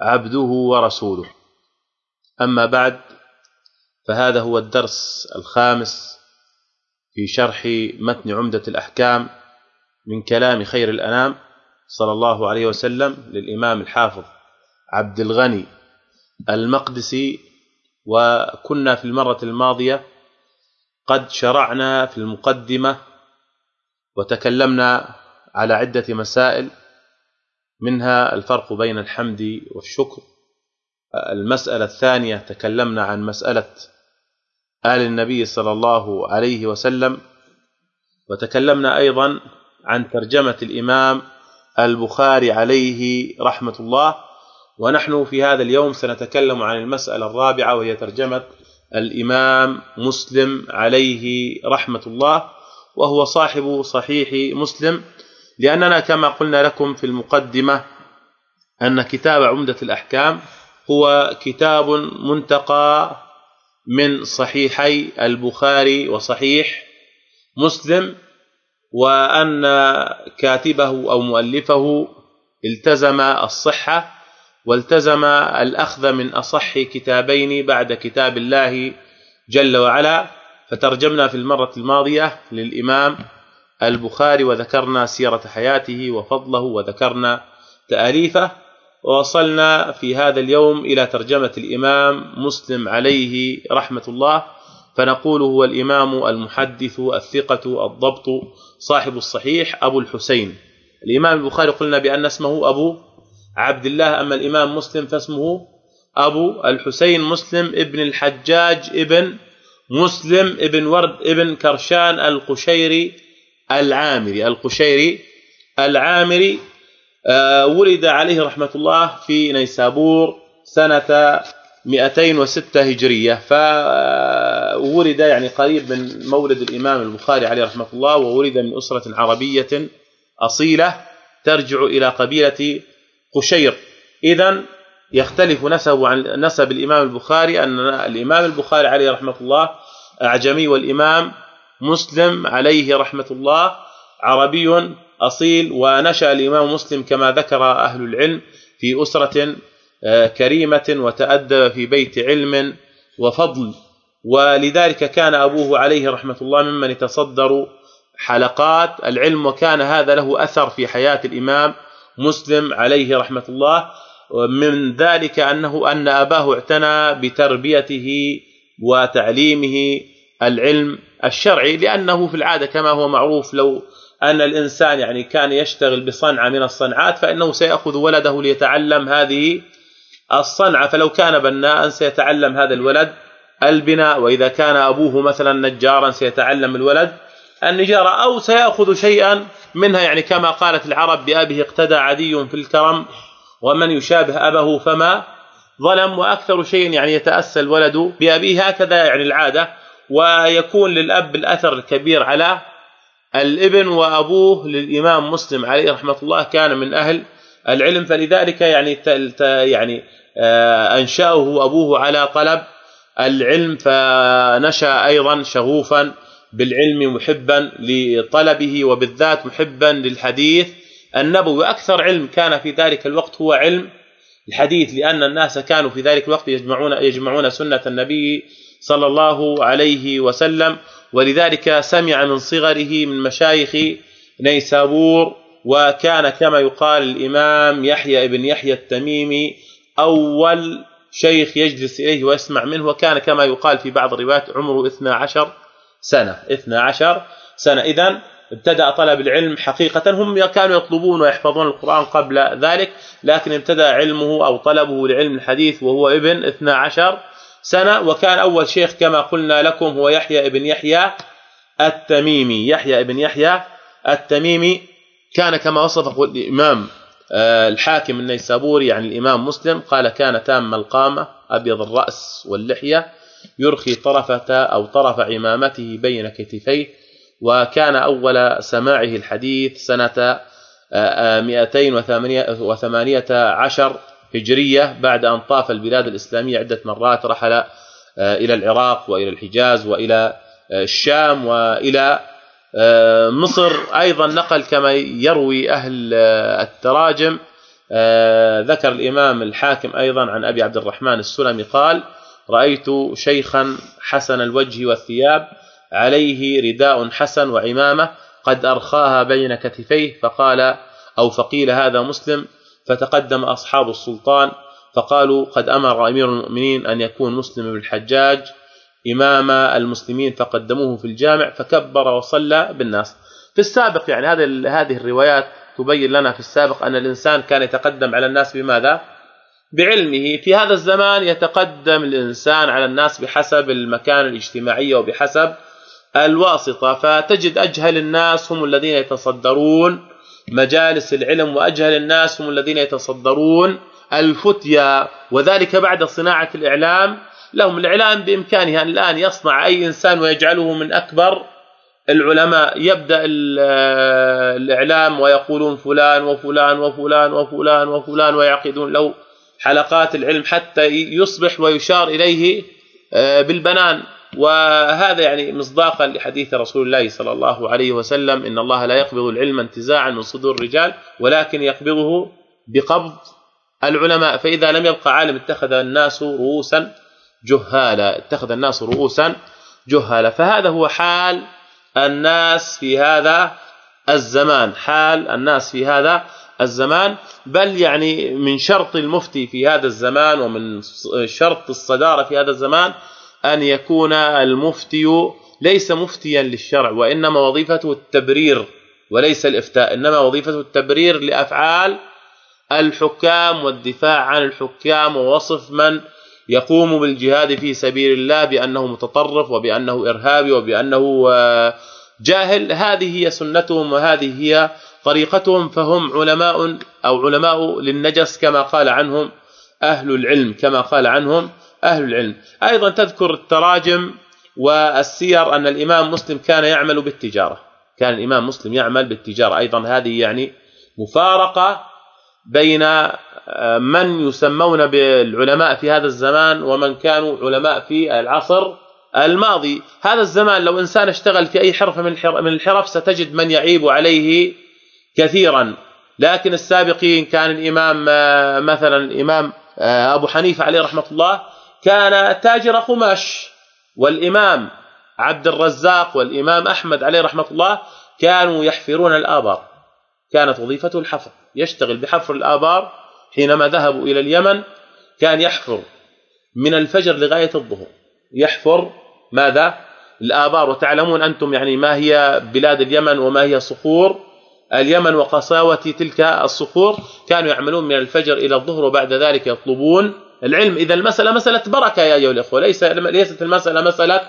عبده ورسوله. أما بعد فهذا هو الدرس الخامس في شرح متن عمدة الأحكام من كلام خير الأنام صلى الله عليه وسلم للإمام الحافظ عبد الغني المقدسي. وكنا في المرة الماضية قد شرعنا في المقدمة وتكلمنا على عدة مسائل منها الفرق بين الحمد والشكر. المسألة الثانية تكلمنا عن مسألة آل النبي صلى الله عليه وسلم وتكلمنا أيضا عن ترجمة الإمام البخاري عليه رحمة الله. ونحن في هذا اليوم سنتكلم عن المسألة الرابعة وهي ترجمة الإمام مسلم عليه رحمة الله وهو صاحب صحيح مسلم. لأننا كما قلنا لكم في المقدمة أن كتاب عمدة الأحكام هو كتاب منتقى من صحيحي البخاري وصحيح مسلم وأن كاتبه أو مؤلفه التزم الصحة والتزم الأخذ من أصح كتابين بعد كتاب الله جل وعلا. فترجمنا في المرة الماضية للإمام البخاري وذكرنا سيرة حياته وفضله وذكرنا تأليفه ووصلنا في هذا اليوم إلى ترجمة الإمام مسلم عليه رحمة الله فنقول هو الإمام المحدث الثقة الضبط صاحب الصحيح أبو الحسين. الإمام البخاري قلنا بأن اسمه أبو عبد الله أما الإمام مسلم فاسمه أبو الحسين مسلم ابن الحجاج ابن مسلم ابن ورد ابن كرشان القشيري العامري القشيري العامري آه، ولد عليه رحمة الله في نيسابور سنة 206 هجرية. فولد يعني قريب من مولد الإمام البخاري عليه رحمة الله وولد من أسرة عربية أصيلة ترجع إلى قبيلة قشير. اذا يختلف نسبه عن نسب الإمام البخاري أن الإمام البخاري عليه رحمة الله أعجمي والإمام مسلم عليه رحمة الله عربي أصيل ونشأ الإمام مسلم كما ذكر أهل العلم في أسرة آه، كريمة وتادب في بيت علم وفضل. ولذلك كان أبوه عليه رحمة الله ممن يتصدر حلقات العلم وكان هذا له أثر في حياة الإمام مسلم عليه رحمة الله. من ذلك أنه أن أباه اعتنى بتربيته وتعليمه العلم الشرعي لأنه في العادة كما هو معروف لو أن الإنسان يعني كان يشتغل بصنعة من الصنعات فإنه سيأخذ ولده ليتعلم هذه الصنعة. فلو كان بناء سيتعلم هذا الولد البناء وإذا كان أبوه مثلا نجارا سيتعلم الولد النجارة أو سيأخذ شيئا منها. يعني كما قالت العرب بابه اقتدى عدي في الكرم ومن يشابه أبه فما ظلم. وأكثر شيء يعني يتأسى الولد بأبيه هكذا يعني العادة. ويكون للأب الأثر الكبير على الابن وأبوه للإمام مسلم عليه رحمة الله كان من أهل العلم. فلذلك يعني يعني آه، أنشأه أبوه على طلب العلم فنشأ أيضا شغوفا بالعلم محبا لطلبه وبالذات محبا للحديث النبوي. وأكثر علم كان في ذلك الوقت هو علم الحديث لأن الناس كانوا في ذلك الوقت يجمعون يجمعون سنة النبي صلى الله عليه وسلم ولذلك سمع من صغره من مشايخ نيسابور وكان كما يقال الإمام يحيى بن يحيى التميمي أول شيخ يجلس إليه ويسمع منه وكان كما يقال في بعض الروايات عمره 12 سنة 12 سنة. اذا ابتدأ طلب العلم حقيقة هم كانوا يطلبون ويحفظون القرآن قبل ذلك لكن ابتدأ علمه أو طلبه لعلم الحديث وهو ابن 12 سنة وكان أول شيخ كما قلنا لكم هو يحيى ابن يحيى التميمي. يحيى ابن يحيى التميمي كان كما وصفه الإمام آه، الحاكم النيسابوري عن الإمام مسلم قال كان تام القامة أبيض الرأس واللحية يرخي طرفة أو طرف عمامته بين كتفيه وكان أول سماعه الحديث سنة 218 هجرية بعد أن طاف البلاد الإسلامية عدة مرات رحل آه، إلى العراق وإلى الحجاز وإلى آه، الشام وإلى آه، مصر. أيضا نقل كما يروي أهل التراجم. ذكر الإمام الحاكم أيضا عن أبي عبد الرحمن السلمي قال رأيت شيخا حسن الوجه والثياب عليه رداء حسن وعمامة قد أرخاها بين كتفيه فقال أو فقيل هذا مسلم فتقدم أصحاب السلطان فقالوا قد أمر أمير المؤمنين أن يكون مسلم بن الحجاج إمام المسلمين فقدموه في الجامع فكبر وصلى بالناس. في السابق يعني هذه هذه الروايات تبين لنا في السابق أن الإنسان كان يتقدم على الناس بماذا؟ بعلمه. في هذا الزمان يتقدم الإنسان على الناس بحسب المكان الاجتماعي وبحسب الواسطة فتجد أجهل الناس هم الذين يتصدرون مجالس العلم وأجهل الناس هم الذين يتصدرون الفتيا وذلك بعد صناعة الإعلام. لهم الإعلام بإمكانه الآن يصنع أي إنسان ويجعله من أكبر العلماء. يبدأ الإعلام ويقولون فلان وفلان وفلان وفلان وفلان ويعقدون له حلقات العلم حتى يصبح ويشار إليه آه، بالبنان. وهذا يعني مصداقا لحديث رسول الله صلى الله عليه وسلم إن الله لا يقبض العلم انتزاعا من صدور الرجال ولكن يقبضه بقبض العلماء. فإذا لم يبقى عالم اتخذ الناس رؤوسا جهالا اتخذ الناس رؤوسا جهالا. فهذا هو حال الناس في هذا الزمان حال الناس في هذا الزمان. بل يعني من شرط المفتي في هذا الزمان ومن شرط الصدارة في هذا الزمان أن يكون المفتي ليس مفتيا للشرع وإنما وظيفته التبرير وليس الإفتاء إنما وظيفته التبرير لأفعال الحكام والدفاع عن الحكام ووصف من يقوم بالجهاد في سبيل الله بأنه متطرف وبأنه إرهابي وبأنه آه، جاهل. هذه هي سنتهم وهذه هي طريقتهم فهم علماء أو علماء للنجس كما قال عنهم أهل العلم كما قال عنهم أهل العلم. أيضا تذكر التراجم والسير أن الإمام مسلم كان يعمل بالتجارة. كان الإمام مسلم يعمل بالتجارة. أيضا هذه يعني مفارقة بين آه، من يسمون بالعلماء في هذا الزمان ومن كانوا علماء في العصر الماضي. هذا الزمان لو إنسان اشتغل في أي حرفه من الحرف ستجد من يعيب عليه كثيرا. لكن السابقين كان الإمام آه، مثلا الإمام آه، أبو حنيفة عليه رحمة الله كان تاجر قماش والإمام عبد الرزاق والإمام أحمد عليه رحمة الله كانوا يحفرون الآبار. كانت وظيفته الحفر. يشتغل بحفر الآبار حينما ذهبوا إلى اليمن كان يحفر من الفجر لغاية الظهر. يحفر ماذا؟ الآبار. وتعلمون أنتم يعني ما هي بلاد اليمن وما هي صخور. اليمن وقساوة تلك الصخور كانوا يعملون من الفجر إلى الظهر وبعد ذلك يطلبون العلم. إذا المسألة مسألة بركة يا أيها الإخوة. ليس ليست المسألة مسألة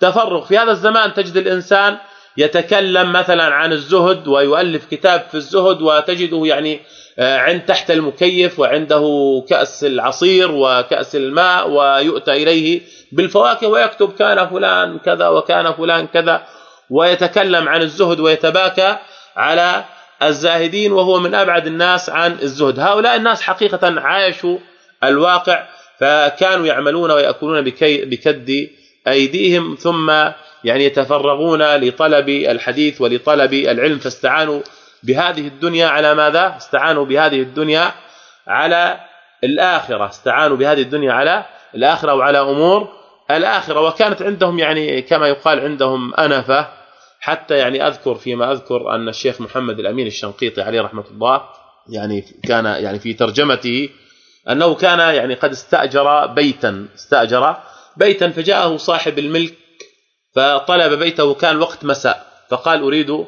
تفرغ. في هذا الزمان تجد الإنسان يتكلم مثلا عن الزهد ويؤلف كتاب في الزهد وتجده يعني آه، عند تحت المكيف وعنده كأس العصير وكأس الماء ويؤتى إليه بالفواكه ويكتب كان فلان كذا وكان فلان كذا ويتكلم عن الزهد ويتباكى على الزاهدين وهو من أبعد الناس عن الزهد. هؤلاء الناس حقيقة عايشوا الواقع فكانوا يعملون ويأكلون بكد أيديهم ثم يعني يتفرغون لطلب الحديث ولطلب العلم فاستعانوا بهذه الدنيا على ماذا؟ استعانوا بهذه الدنيا على الآخرة استعانوا بهذه الدنيا على الآخرة وعلى أمور الآخرة. وكانت عندهم يعني كما يقال عندهم أنفة حتى يعني أذكر فيما أذكر أن الشيخ محمد الأمين الشنقيطي عليه رحمة الله يعني كان يعني في ترجمته أنه كان يعني قد استأجر بيتا استأجر بيتا فجاءه صاحب الملك فطلب بيته وكان وقت مساء فقال أريد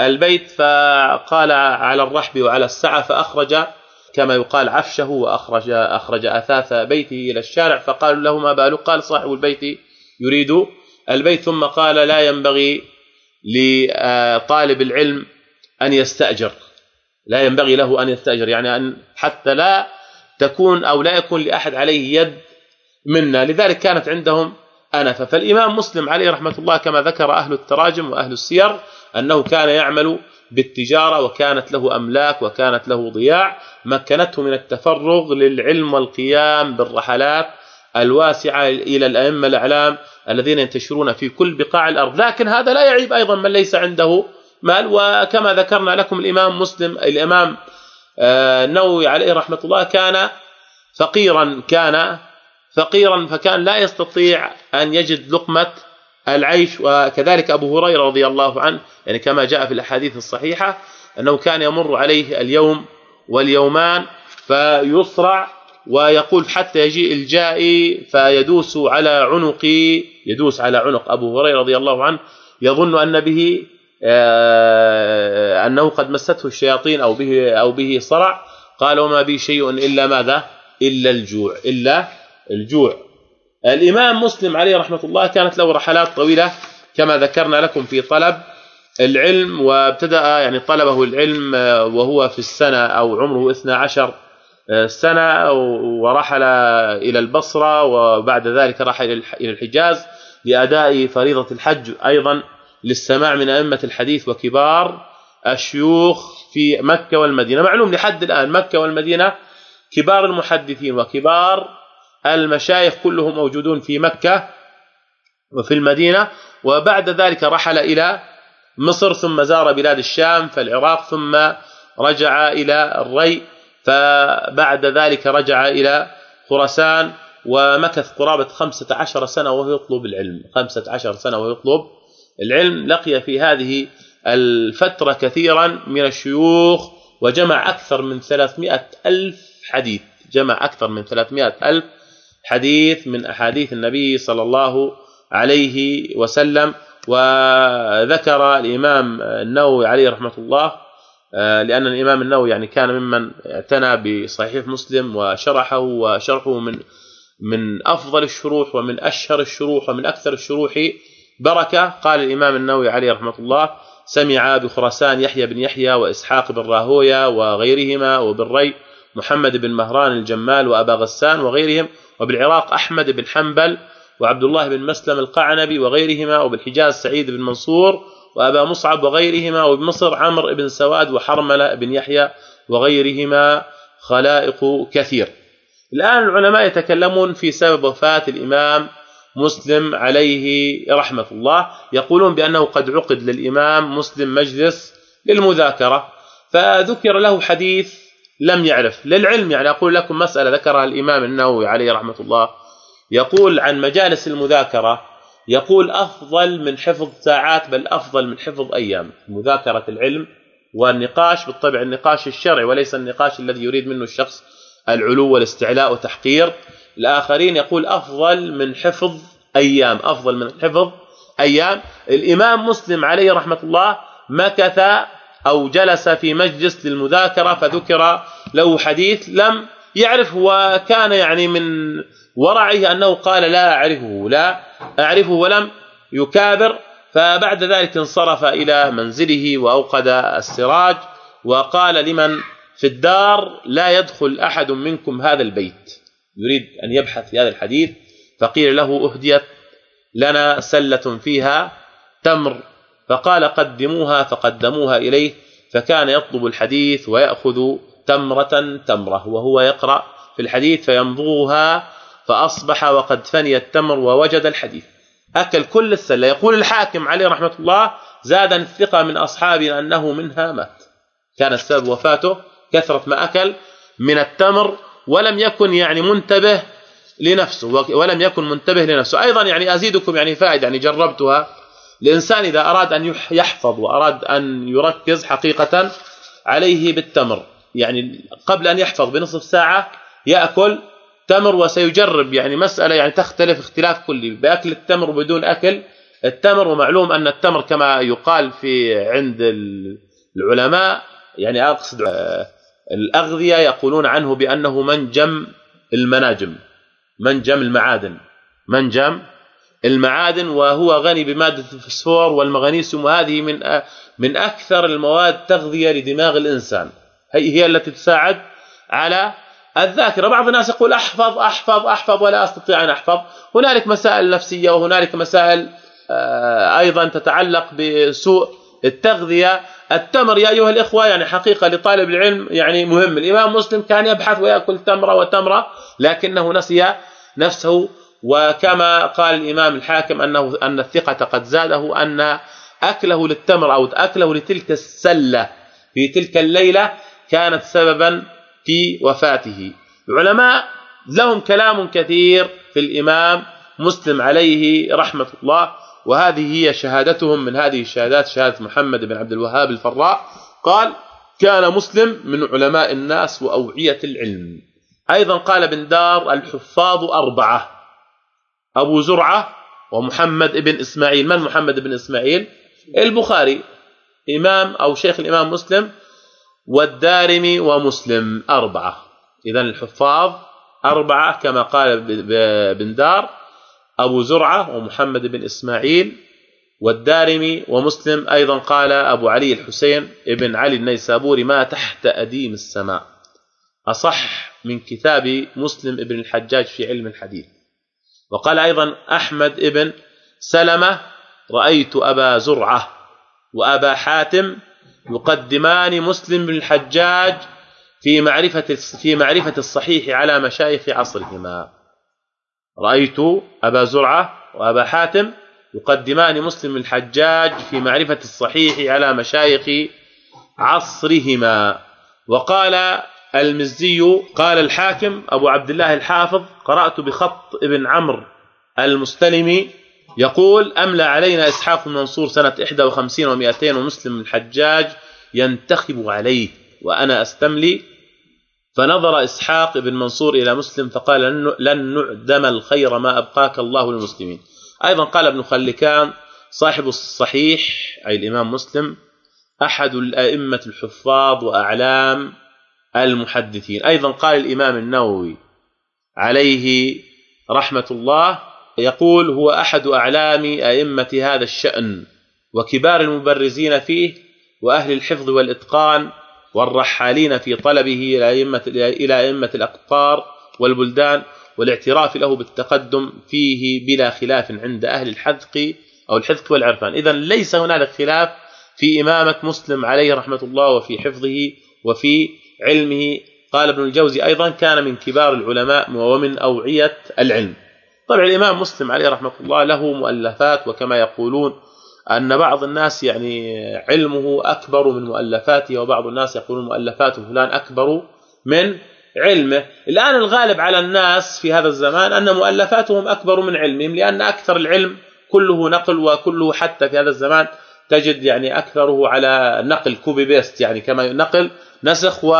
البيت فقال على الرحب وعلى السعة فأخرج كما يقال عفشه وأخرج أخرج أثاث بيته إلى الشارع فقالوا له ما بالك؟ قال صاحب البيت يريد البيت ثم قال لا ينبغي لطالب العلم أن يستأجر لا ينبغي له أن يستأجر يعني أن حتى لا تكون أو لا يكون لأحد عليه يد منا. لذلك كانت عندهم أنفة. فالإمام مسلم عليه رحمة الله كما ذكر أهل التراجم وأهل السير أنه كان يعمل بالتجارة وكانت له أملاك وكانت له ضياع. مكنته من التفرغ للعلم والقيام بالرحلات الواسعة إلى الأئمة الأعلام الذين ينتشرون في كل بقاع الأرض. لكن هذا لا يعيب أيضا من ليس عنده مال. وكما ذكرنا لكم الإمام مسلم الإمام النووي عليه رحمة الله كان فقيرا كان فقيرا فكان لا يستطيع أن يجد لقمة العيش. وكذلك أبو هريرة رضي الله عنه يعني كما جاء في الأحاديث الصحيحة أنه كان يمر عليه اليوم واليومان فيصرع ويقول حتى يجيء الجائي فيدوس على عنقي يدوس على عنق أبو هريرة رضي الله عنه يظن أن به أنه قد مسته الشياطين أو به أو به صرع. قال وما بي شيء إلا ماذا؟ إلا الجوع إلا الجوع. الإمام مسلم عليه رحمة الله كانت له رحلات طويلة كما ذكرنا لكم في طلب العلم وابتدأ يعني طلبه العلم آه، وهو في السنة أو عمره 12 آه، سنة ورحل إلى البصرة وبعد ذلك راح إلى الحجاز لأداء فريضة الحج أيضا. للسماع من أئمة الحديث وكبار الشيوخ في مكة والمدينة. معلوم لحد الآن مكة والمدينة كبار المحدثين وكبار المشايخ كلهم موجودون في مكة وفي المدينة وبعد ذلك رحل إلى مصر ثم زار بلاد الشام فالعراق ثم رجع إلى الري فبعد ذلك رجع إلى خراسان ومكث قرابة 15 سنة وهو يطلب العلم. 15 سنة وهو يطلب العلم لقي في هذه الفترة كثيرا من الشيوخ وجمع أكثر من 300 ألف حديث جمع أكثر من 300 ألف حديث من أحاديث النبي صلى الله عليه وسلم. وذكر الإمام النووي عليه رحمة الله آه، لأن الإمام النووي يعني كان ممن اعتنى بصحيح مسلم وشرحه وشرحه من من أفضل الشروح ومن أشهر الشروح ومن أكثر الشروح بركة. قال الإمام النووي عليه رحمة الله سمع بخراسان يحيى بن يحيى وإسحاق بن راهوية وغيرهما وبالري محمد بن مهران الجمال وأبا غسان وغيرهم وبالعراق أحمد بن حنبل وعبد الله بن مسلم القعنبي وغيرهما وبالحجاز سعيد بن منصور وأبا مصعب وغيرهما وبمصر عمرو بن سواد وحرملة بن يحيى وغيرهما. خلائق كثير. الآن العلماء يتكلمون في سبب وفاة الإمام مسلم عليه رحمة الله. يقولون بأنه قد عقد للإمام مسلم مجلس للمذاكرة فذكر له حديث لم يعرف. للعلم يعني أقول لكم مسألة ذكرها الإمام النووي عليه رحمة الله. يقول عن مجالس المذاكرة يقول أفضل من حفظ ساعات بل أفضل من حفظ أيام. مذاكرة العلم والنقاش بالطبع النقاش الشرعي وليس النقاش الذي يريد منه الشخص العلو والاستعلاء وتحقير. الآخرين يقول أفضل من حفظ أيام أفضل من حفظ أيام. الإمام مسلم عليه رحمة الله مكث أو جلس في مجلس للمذاكرة فذكر له حديث لم يعرف وكان يعني من ورعه أنه قال لا أعرفه لا أعرفه ولم يكابر. فبعد ذلك انصرف إلى منزله وأوقد السراج وقال لمن في الدار لا يدخل أحد منكم هذا البيت. يريد أن يبحث في هذا الحديث فقيل له أهديت لنا سلة فيها تمر. فقال قدموها فقدموها إليه فكان يطلب الحديث ويأخذ تمرة تمرة وهو يقرأ في الحديث فيمضغها فأصبح وقد فني التمر ووجد الحديث. أكل كل السلة. يقول الحاكم عليه رحمة الله زاد الثقة من اصحابنا أنه منها مات. كان السبب وفاته كثرة ما أكل من التمر ولم يكن يعني منتبه لنفسه ولم يكن منتبه لنفسه. أيضا يعني أزيدكم يعني فائدة يعني جربتها. الإنسان إذا أراد أن يحفظ وأراد أن يركز حقيقة عليه بالتمر يعني قبل أن يحفظ بنصف ساعة يأكل تمر وسيجرب يعني مسألة يعني تختلف اختلاف كلي. بأكل التمر بدون أكل التمر ومعلوم أن التمر كما يقال في عند العلماء يعني أقصد آه، الأغذية يقولون عنه بأنه منجم المناجم منجم المعادن منجم المعادن وهو غني بمادة الفسفور والمغنيسيوم وهذه من من أكثر المواد تغذية لدماغ الإنسان. هي هي التي تساعد على الذاكرة. بعض الناس يقول أحفظ أحفظ أحفظ ولا أستطيع أن أحفظ. هنالك مسائل نفسية وهنالك مسائل آه، أيضا تتعلق بسوء التغذية التمر يا أيها الإخوة يعني حقيقة لطالب العلم يعني مهم. الإمام مسلم كان يبحث ويأكل تمره وتمره لكنه نسي نفسه وكما قال الإمام الحاكم أنه أن الثقة قد زاده أن أكله للتمر أو أكله لتلك السلة في تلك الليلة كانت سببا في وفاته. العلماء لهم كلام كثير في الإمام مسلم عليه رحمة الله. وهذه هي شهادتهم من هذه الشهادات شهادة محمد بن عبد الوهاب الفراء. قال كان مسلم من علماء الناس وأوعية العلم. أيضا قال بن دار الحفاظ أربعة أبو زرعة ومحمد بن إسماعيل. من محمد بن إسماعيل؟ البخاري. إمام أو شيخ الإمام مسلم والدارمي ومسلم أربعة. اذا الحفاظ أربعة كما قال بن دار. أبو زرعة ومحمد بن إسماعيل والدارمي ومسلم أيضا قال أبو علي الحسين ابن علي النيسابوري ما تحت أديم السماء. أصح من كتاب مسلم ابن الحجاج في علم الحديث. وقال أيضا أحمد ابن سلمة رأيت أبا زرعة وأبا حاتم يقدمان مسلم بن الحجاج في معرفة في معرفة الصحيح على مشايخ عصرهما. رأيت أبا زرعة وأبا حاتم يقدمان مسلم الحجاج في معرفة الصحيح على مشايخ عصرهما. وقال المزي قال الحاكم أبو عبد الله الحافظ قرأت بخط ابن عمرو المستلمي يقول املى علينا إسحاق بن منصور سنة 51 و200 ومسلم الحجاج ينتخب عليه وأنا أستملي؟ فنظر إسحاق بن منصور إلى مسلم فقال لن نعدم الخير ما أبقاك الله للمسلمين. أيضا قال ابن خلكان صاحب الصحيح أي الإمام مسلم أحد الأئمة الحفاظ وأعلام المحدثين. أيضا قال الإمام النووي عليه رحمة الله يقول هو أحد أعلام أئمة هذا الشأن وكبار المبرزين فيه وأهل الحفظ والإتقان والرحالين في طلبه إلى ائمه إلى أئمة الأقطار والبلدان والاعتراف له بالتقدم فيه بلا خلاف عند أهل الحذق أو الحذق والعرفان. اذا ليس هنالك خلاف في إمامة مسلم عليه رحمة الله وفي حفظه وفي علمه. قال ابن الجوزي أيضا كان من كبار العلماء ومن أوعية العلم. طبعا الإمام مسلم عليه رحمة الله له مؤلفات وكما يقولون أن بعض الناس يعني علمه أكبر من مؤلفاته وبعض الناس يقولون مؤلفات فلان أكبر من علمه. الآن الغالب على الناس في هذا الزمان أن مؤلفاتهم أكبر من علمهم لأن أكثر العلم كله نقل وكله حتى في هذا الزمان تجد يعني أكثره على نقل copy paste يعني كما نقل نسخ و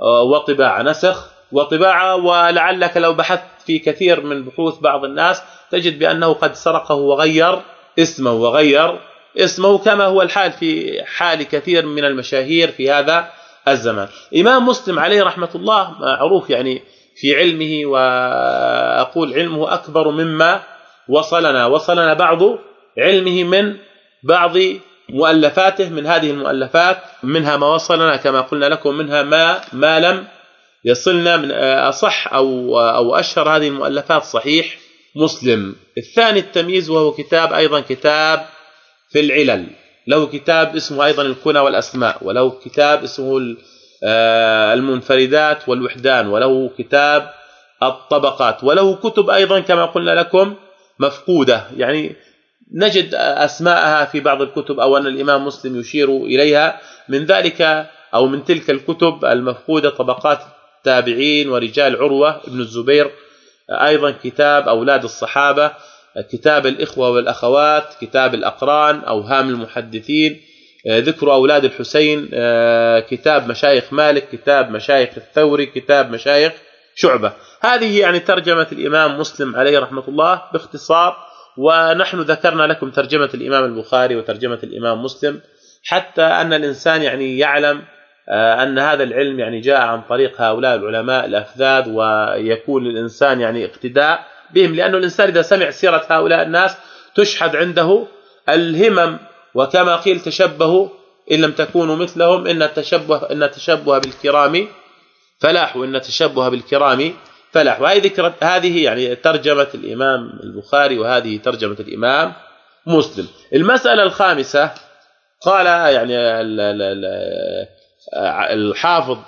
وطباعة. نسخ وطباعة ولعلك لو بحثت في كثير من بحوث بعض الناس تجد بأنه قد سرقه وغير اسمه وغير اسمه كما هو الحال في حال كثير من المشاهير في هذا الزمان. إمام مسلم عليه رحمة الله معروف يعني في علمه وأقول علمه أكبر مما وصلنا. وصلنا بعض علمه من بعض مؤلفاته من هذه المؤلفات منها ما وصلنا كما قلنا لكم منها ما ما لم يصلنا من أصح أو أو أشهر هذه المؤلفات صحيح. مسلم. الثاني التمييز وهو كتاب أيضا كتاب في العلل. له كتاب اسمه أيضا الكنى والأسماء وله كتاب اسمه آه، المنفردات والوحدان وله كتاب الطبقات وله كتب أيضا كما قلنا لكم مفقودة. يعني نجد أسماءها في بعض الكتب أو أن الإمام مسلم يشير إليها. من ذلك أو من تلك الكتب المفقودة طبقات التابعين ورجال عروة ابن الزبير أيضا كتاب أولاد الصحابة كتاب الإخوة والأخوات كتاب الأقران أوهام المحدثين ذكر أولاد الحسين كتاب مشايخ مالك كتاب مشايخ الثوري كتاب مشايخ شعبة. هذه يعني ترجمة الإمام مسلم عليه رحمة الله باختصار ونحن ذكرنا لكم ترجمة الإمام البخاري وترجمة الإمام مسلم حتى أن الإنسان يعني يعلم آه، أن هذا العلم يعني جاء عن طريق هؤلاء العلماء الأفذاذ ويكون للإنسان يعني اقتداء بهم لأنه الإنسان إذا سمع سيرة هؤلاء الناس تشحذ عنده الهمم وكما قيل تشبهوا إن لم تكونوا مثلهم إن التشبه إن التشبه بالكرام فلاح وان التشبه بالكرام فلاح وهذه ذكر هذه يعني ترجمة الإمام البخاري وهذه ترجمة الإمام مسلم. المسألة الخامسة قال يعني الحافظ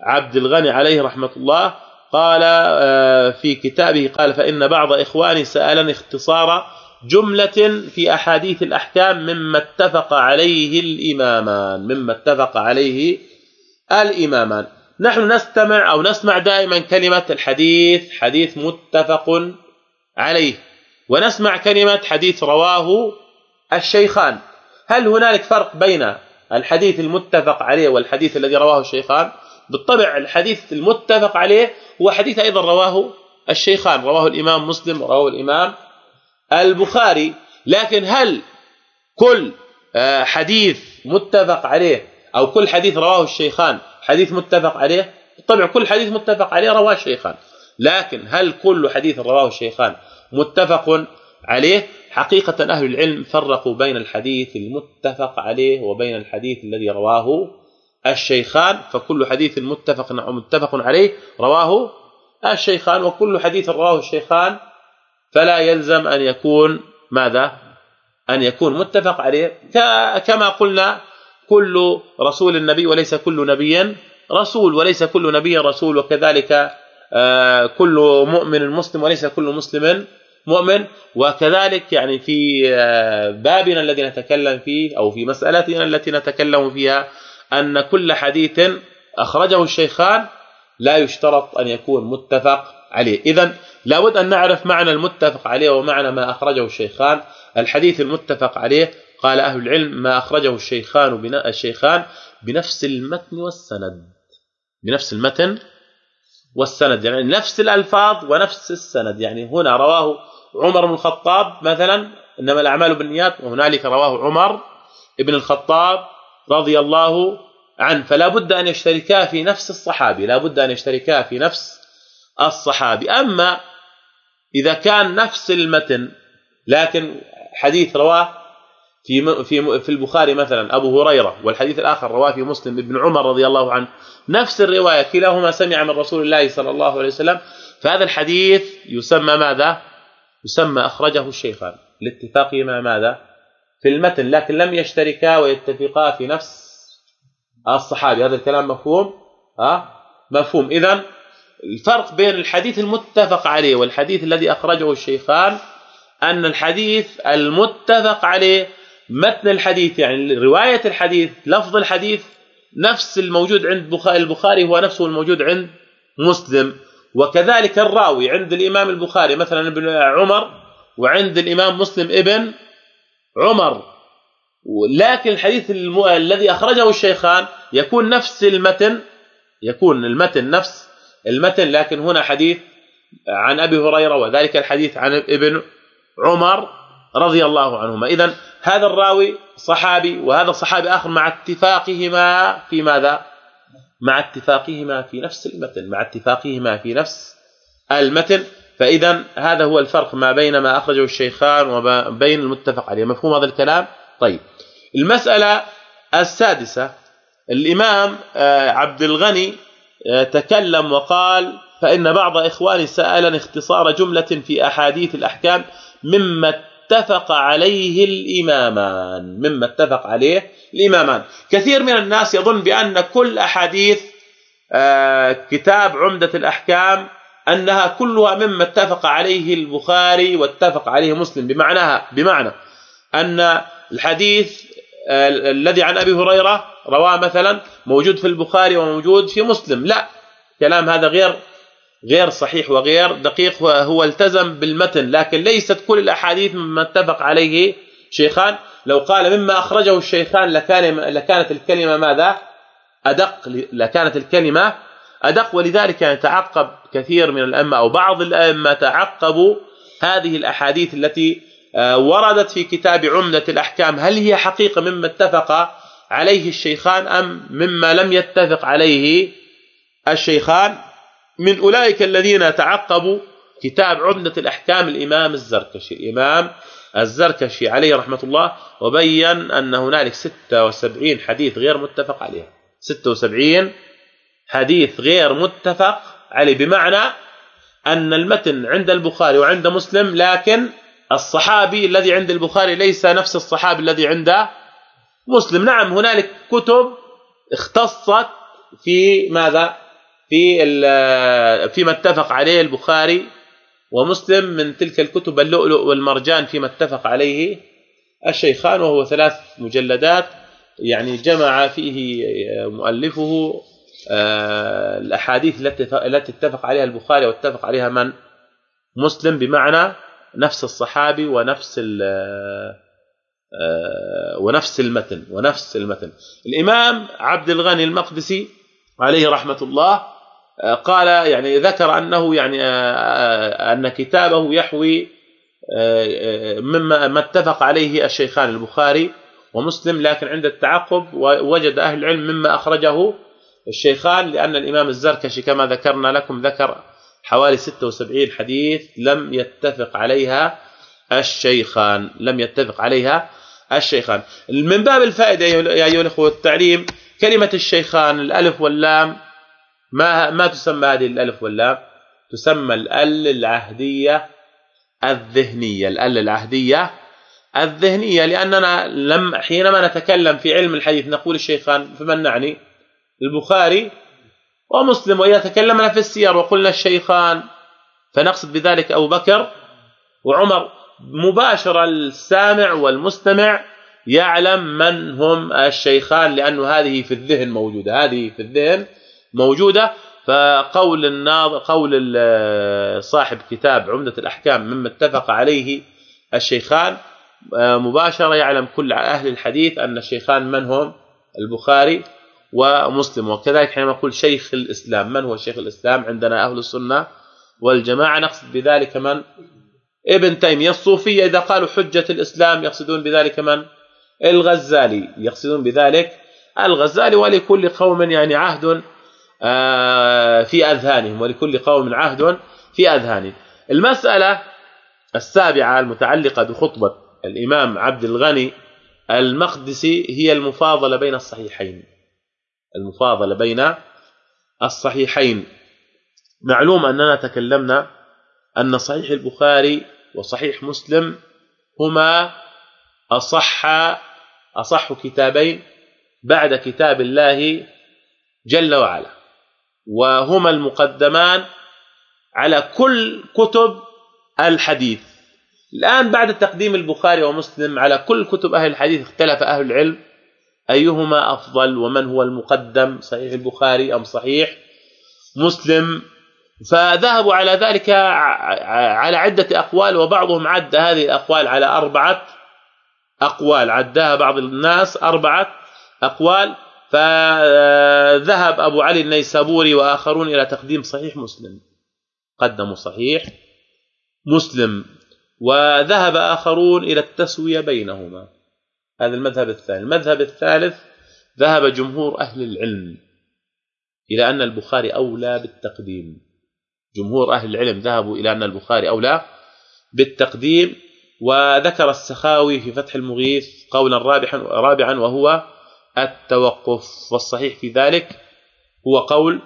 عبد الغني عليه رحمة الله قال آه، في كتابه قال فإن بعض إخواني سألني اختصار جملة في أحاديث الأحكام مما اتفق عليه الإمامان مما اتفق عليه الإمامان. نحن نستمع أو نسمع دائما كلمة الحديث حديث متفق عليه ونسمع كلمة حديث رواه الشيخان. هل هنالك فرق بين الحديث المتفق عليه والحديث الذي رواه الشيخان بالطبع الحديث المتفق عليه هو حديث أيضا رواه الشيخان رواه الإمام مسلم ورواه الإمام البخاري. لكن هل كل آه، حديث متفق عليه أو كل حديث رواه الشيخان حديث متفق عليه؟ بالطبع كل حديث متفق عليه رواه الشيخان. لكن هل كل حديث رواه الشيخان متفق عليه؟ حقيقة أهل العلم فرقوا بين الحديث المتفق عليه وبين الحديث الذي رواه الشيخان فكل حديث متفق متفق عليه رواه الشيخان وكل حديث رواه الشيخان فلا يلزم أن يكون ماذا؟ أن يكون متفق عليه. كما قلنا كل رسول النبي وليس كل نبي رسول وليس كل نبي رسول وكذلك آه، كل مؤمن مسلم وليس كل مسلم مؤمن وكذلك يعني في آه، بابنا الذي نتكلم فيه أو في مسألتنا التي نتكلم فيها أن كل حديث أخرجه الشيخان لا يشترط أن يكون متفق عليه. اذا لابد أن نعرف معنى المتفق عليه ومعنى ما أخرجه الشيخان. الحديث المتفق عليه قال أهل العلم ما أخرجه الشيخان بناء الشيخان بنفس المتن والسند. بنفس المتن والسند يعني نفس الألفاظ ونفس السند. يعني هنا رواه عمر بن الخطاب مثلا إنما الأعمال بالنيات وهنالك رواه عمر ابن الخطاب رضي الله عنه. فلا بد أن يشتركا في نفس الصحابي لا بد أن يشتركا في نفس الصحابي. أما إذا كان نفس المتن لكن حديث رواه في في في البخاري مثلا أبو هريرة والحديث الآخر رواه في مسلم ابن عمر رضي الله عنه نفس الرواية كلاهما سمع من رسول الله صلى الله عليه وسلم. فهذا الحديث يسمى ماذا؟ يسمى أخرجه الشيخان لاتفاقهما ماذا؟ في المتن لكن لم يشتركا ويتفقا في نفس الصحابي. هذا الكلام مفهوم؟ ها مفهوم. إذا الفرق بين الحديث المتفق عليه والحديث الذي أخرجه الشيخان أن الحديث المتفق عليه متن الحديث يعني رواية الحديث لفظ الحديث نفس الموجود عند البخاري هو نفسه الموجود عند مسلم. وكذلك الراوي عند الإمام البخاري مثلا ابن عمر وعند الإمام مسلم ابن عمر لكن الحديث. الذي أخرجه الشيخان يكون نفس المتن يكون المتن نفس المتن لكن هنا حديث عن أبي هريرة وذلك الحديث عن ابن عمر رضي الله عنهما اذا هذا الراوي صحابي وهذا صحابي آخر مع اتفاقهما في ماذا مع اتفاقهما في نفس المتن مع اتفاقهما في نفس المتن. فإذا هذا هو الفرق ما بين ما أخرجه الشيخان وبين المتفق عليه. مفهوم هذا الكلام؟ طيب. المسألة السادسة الإمام آه، عبد الغني آه، تكلم وقال فإن بعض إخواني سألني اختصار جملة في أحاديث الأحكام مما اتفق عليه الإمامان. مما اتفق عليه الإمامان. كثير من الناس يظن بأن كل أحاديث آه، كتاب عمدة الأحكام أنها كلها مما اتفق عليه البخاري واتفق عليه مسلم. بمعناها بمعنى أن الحديث آه، الذي عن أبي هريرة رواه مثلا موجود في البخاري وموجود في مسلم. لا كلام هذا غير غير صحيح وغير دقيق هو التزم بالمتن. لكن ليست كل الأحاديث مما اتفق عليه شيخان. لو قال مما أخرجه الشيخان لكان لكانت الكلمة ماذا؟ أدق لكانت الكلمة أدق. ولذلك يعني تعقب كثير من الأئمة أو بعض الأئمة تعقبوا هذه الأحاديث التي آه، وردت في كتاب عمدة الأحكام. هل هي حقيقة مما اتفق عليه الشيخان أم مما لم يتفق عليه الشيخان؟ من أولئك الذين تعقبوا كتاب عمدة الأحكام الإمام الزركشي. الإمام الزركشي عليه رحمة الله وبين أن هنالك 76 حديث غير متفق عليها. 76 حديث غير متفق عليه بمعنى أن المتن عند البخاري وعند مسلم لكن الصحابي الذي عند البخاري ليس نفس الصحابي الذي عند مسلم. نعم هنالك كتب اختصت في ماذا؟ في فيما اتفق عليه البخاري ومسلم من تلك الكتب اللؤلؤ والمرجان فيما اتفق عليه الشيخان وهو ثلاث مجلدات يعني جمع فيه مؤلفه آه، الأحاديث التي اتفق عليها البخاري واتفق عليها من؟ مسلم بمعنى نفس الصحابي ونفس آه، ونفس المتن ونفس المتن. الإمام عبد الغني المقدسي عليه رحمة الله قال يعني ذكر أنه يعني أن كتابه يحوي مما ما اتفق عليه الشيخان البخاري ومسلم لكن عند التعقب وجد أهل العلم مما أخرجه الشيخان لأن الإمام الزركشي كما ذكرنا لكم ذكر حوالي 76 حديث لم يتفق عليها الشيخان لم يتفق عليها الشيخان. من باب الفائدة يا أيها الإخوة التعليم كلمة الشيخان الألف واللام ما ما تسمى هذه الألف واللام؟ تسمى الأل العهدية الذهنية. الأل العهدية الذهنية لأننا لم حينما نتكلم في علم الحديث نقول الشيخان فمن نعني؟ البخاري ومسلم وإذا تكلمنا في السير وقلنا الشيخان فنقصد بذلك أبو بكر وعمر. مباشرة السامع والمستمع يعلم من هم الشيخان لأنه هذه في الذهن موجودة. هذه في الذهن موجودة فقول الناظر قول صاحب كتاب عمدة الأحكام مما اتفق عليه الشيخان مباشرة يعلم كل أهل الحديث أن الشيخان من هم؟ البخاري ومسلم. وكذلك حينما نقول شيخ الإسلام من هو شيخ الإسلام؟ عندنا أهل السنة والجماعة. نقصد بذلك من؟ ابن تيمية. الصوفية إذا قالوا حجة الإسلام يقصدون بذلك من؟ الغزالي. يقصدون بذلك الغزالي. ولكل قوم يعني عهد آه، في أذهانهم ولكل قوم عهد في أذهانهم. المسألة السابعة المتعلقة بخطبة الإمام عبد الغني المقدسي هي المفاضلة بين الصحيحين. المفاضلة بين الصحيحين. معلوم أننا تكلمنا أن صحيح البخاري وصحيح مسلم هما اصح أصح كتابين بعد كتاب الله جل وعلا. وهما المقدمان على كل كتب الحديث. الآن بعد تقديم البخاري ومسلم على كل كتب أهل الحديث اختلف أهل العلم أيهما أفضل ومن هو المقدم صحيح البخاري أم صحيح مسلم؟ فذهبوا على ذلك على عدة أقوال وبعضهم عد هذه الأقوال على أربعة أقوال عدها بعض الناس أربعة أقوال. فذهب أبو علي النيسابوري وآخرون إلى تقديم صحيح مسلم. قدموا صحيح مسلم. وذهب آخرون إلى التسوية بينهما. هذا المذهب الثاني المذهب الثالث ذهب جمهور أهل العلم إلى أن البخاري أولى بالتقديم. جمهور أهل العلم ذهبوا إلى أن البخاري أولى بالتقديم. وذكر السخاوي في فتح المغيث قولا رابعا رابعا وهو التوقف والصحيح في ذلك هو قول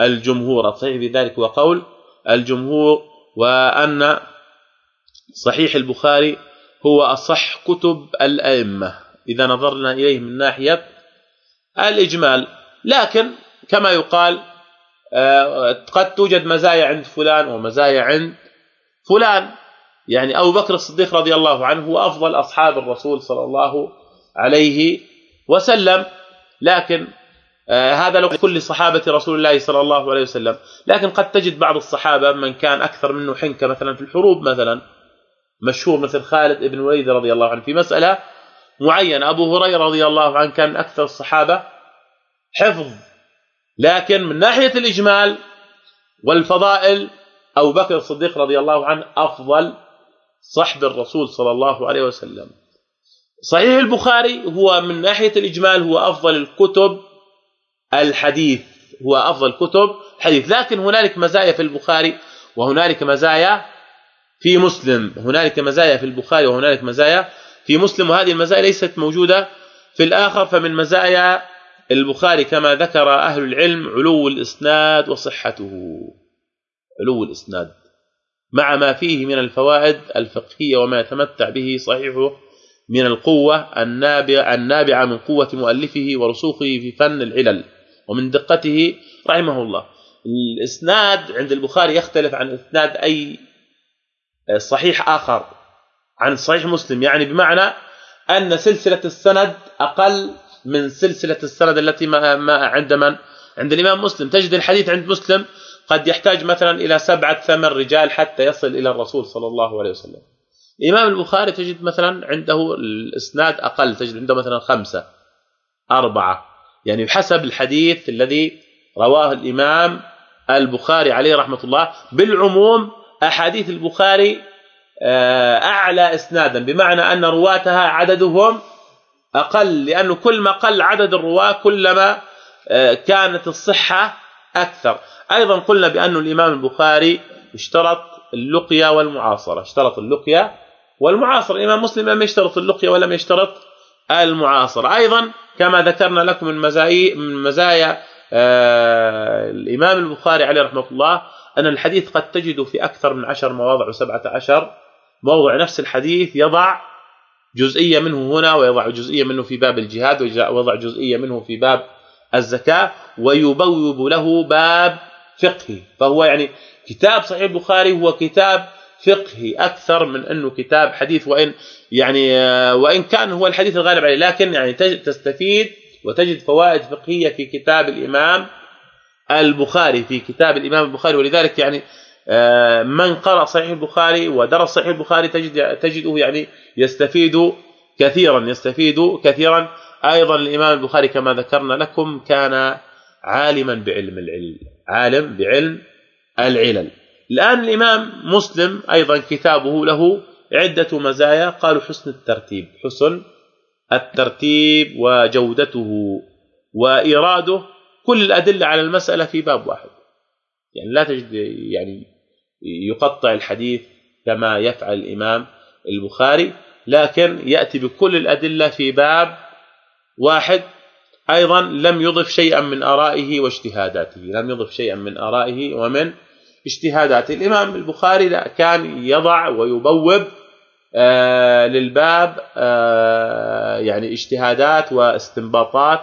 الجمهور. الصحيح في ذلك هو قول الجمهور وأن صحيح البخاري هو أصح كتب الأئمة. إذا نظرنا إليه من ناحية الإجمال. لكن كما يقال آه، قد توجد مزايا عند فلان ومزايا عند فلان. يعني أبو بكر الصديق رضي الله عنه هو أفضل أصحاب الرسول صلى الله عليه وسلم. لكن آه، هذا لو كل صحابة رسول الله صلى الله عليه وسلم. لكن قد تجد بعض الصحابة من كان أكثر منه حنكة مثلا في الحروب مثلا. مشهور مثل خالد بن وليد رضي الله عنه. في مسألة معينة أبو هريرة رضي الله عنه كان أكثر الصحابة حفظ. لكن من ناحية الإجمال والفضائل أبو بكر الصديق رضي الله عنه أفضل صحب الرسول صلى الله عليه وسلم. صحيح البخاري هو من ناحية الإجمال هو أفضل الكتب الحديث هو أفضل كتب حديث لكن هنالك مزايا في البخاري وهنالك مزايا في مسلم هنالك مزايا في البخاري وهنالك مزايا في مسلم وهذه المزايا ليست موجودة في الآخر فمن مزايا البخاري كما ذكر أهل العلم علو الإسناد وصحته. علو الإسناد مع ما فيه من الفوائد الفقهية وما يتمتع به صحيحه من القوة النابعه النابعة من قوة مؤلفه ورسوخه في فن العلل. ومن دقته رحمه الله. الإسناد عند البخاري يختلف عن إسناد أي صحيح آخر. عن صحيح مسلم. يعني بمعنى أن سلسلة السند أقل من سلسلة السند التي ما, ما عند من؟ عند الإمام مسلم. تجد الحديث عند مسلم قد يحتاج مثلا إلى سبعة ثمان رجال حتى يصل إلى الرسول صلى الله عليه وسلم. الامام البخاري تجد مثلا عنده الإسناد أقل تجد عنده مثلا خمسة أربعة. يعني بحسب الحديث الذي رواه الإمام البخاري عليه رحمة الله بالعموم أحاديث البخاري آه، أعلى اسنادا بمعنى أن رواتها عددهم أقل لأنه كل ما قل عدد الرواة كلما آه، كانت الصحة أكثر. أيضا قلنا بأن الإمام البخاري اشترط اللقية والمعاصرة اشترط اللقية والمعاصره الإمام مسلم لم يشترط اللقية ولم يشترط المعاصره أيضا كما ذكرنا لكم من مزايا من مزايا آه الإمام البخاري عليه رحمة الله أن الحديث قد تجد في أكثر من عشر مواضع وسبعة عشر موضع. نفس الحديث يضع جزئية منه هنا ويضع جزئية منه في باب الجهاد ويضع جزئية منه في باب الزكاة ويبوب له باب فقهي فهو يعني كتاب صحيح البخاري هو كتاب فقهي أكثر من أنه كتاب حديث وإن يعني وإن كان هو الحديث الغالب عليه لكن يعني تستفيد وتجد فوائد فقهية في كتاب الإمام البخاري في كتاب الإمام البخاري ولذلك يعني آه، من قرأ صحيح البخاري ودرس صحيح البخاري تجد تجده يعني يستفيد كثيرا يستفيد كثيرا. أيضا الإمام البخاري كما ذكرنا لكم كان عالما بعلم العلل عالم بعلم العلل. الآن الإمام مسلم أيضا كتابه له عدة مزايا قالوا حسن الترتيب حسن الترتيب وجودته وايراده كل الأدلة على المسألة في باب واحد. يعني لا تجد يعني يقطع الحديث كما يفعل الإمام البخاري لكن يأتي بكل الأدلة في باب واحد. أيضا لم يضف شيئا من آرائه واجتهاداته لم يضف شيئا من آرائه ومن اجتهاداته الإمام البخاري كان يضع ويبوب آه للباب آه يعني اجتهادات واستنباطات